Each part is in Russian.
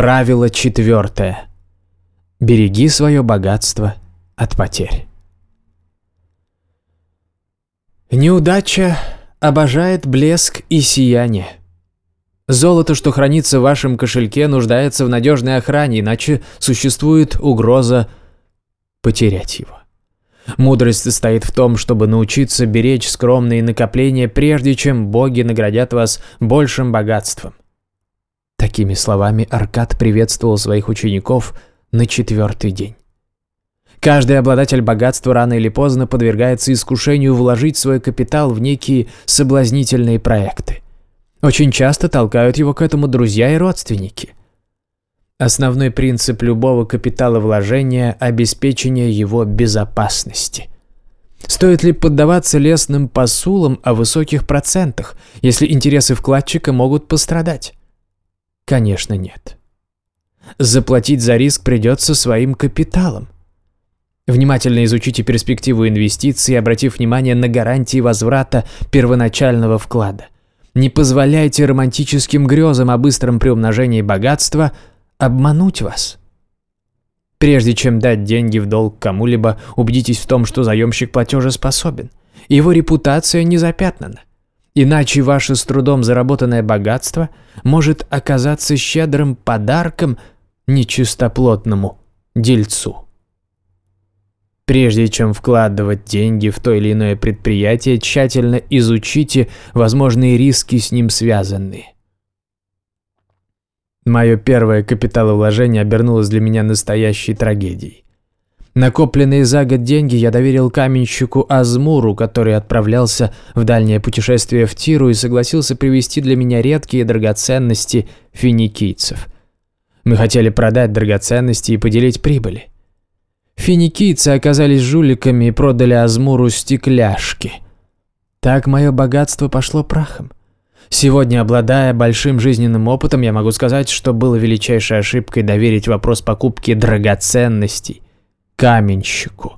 Правило четвертое. Береги свое богатство от потерь. Неудача обожает блеск и сияние. Золото, что хранится в вашем кошельке, нуждается в надежной охране, иначе существует угроза потерять его. Мудрость состоит в том, чтобы научиться беречь скромные накопления, прежде чем боги наградят вас большим богатством. Такими словами Аркад приветствовал своих учеников на четвертый день. Каждый обладатель богатства рано или поздно подвергается искушению вложить свой капитал в некие соблазнительные проекты. Очень часто толкают его к этому друзья и родственники. Основной принцип любого капиталовложения – обеспечение его безопасности. Стоит ли поддаваться лесным посулам о высоких процентах, если интересы вкладчика могут пострадать? Конечно, нет. Заплатить за риск придется своим капиталом. Внимательно изучите перспективу инвестиций, обратив внимание на гарантии возврата первоначального вклада. Не позволяйте романтическим грезам о быстром приумножении богатства – обмануть вас. Прежде чем дать деньги в долг кому-либо, убедитесь в том, что заемщик платежеспособен. Его репутация не запятнана. Иначе ваше с трудом заработанное богатство может оказаться щедрым подарком нечистоплотному дельцу. Прежде чем вкладывать деньги в то или иное предприятие, тщательно изучите возможные риски с ним связанные. Мое первое капиталовложение обернулось для меня настоящей трагедией. Накопленные за год деньги я доверил каменщику Азмуру, который отправлялся в дальнее путешествие в Тиру и согласился привезти для меня редкие драгоценности финикийцев. Мы хотели продать драгоценности и поделить прибыли. Финикийцы оказались жуликами и продали Азмуру стекляшки. Так мое богатство пошло прахом. Сегодня, обладая большим жизненным опытом, я могу сказать, что было величайшей ошибкой доверить вопрос покупки драгоценностей каменщику.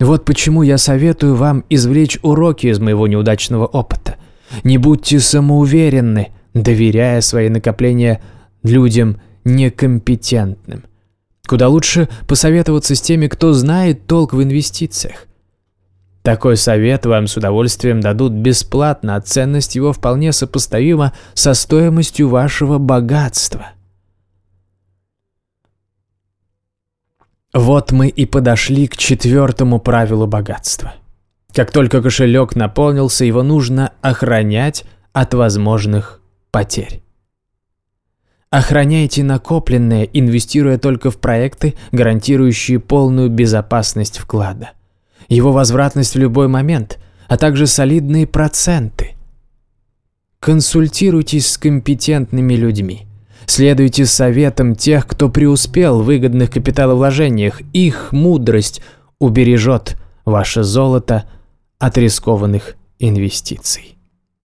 Вот почему я советую вам извлечь уроки из моего неудачного опыта. Не будьте самоуверенны, доверяя свои накопления людям некомпетентным. Куда лучше посоветоваться с теми, кто знает толк в инвестициях. Такой совет вам с удовольствием дадут бесплатно, а ценность его вполне сопоставима со стоимостью вашего богатства. Вот мы и подошли к четвертому правилу богатства. Как только кошелек наполнился, его нужно охранять от возможных потерь. Охраняйте накопленное, инвестируя только в проекты, гарантирующие полную безопасность вклада – его возвратность в любой момент, а также солидные проценты. Консультируйтесь с компетентными людьми. Следуйте советам тех, кто преуспел в выгодных капиталовложениях. Их мудрость убережет ваше золото от рискованных инвестиций.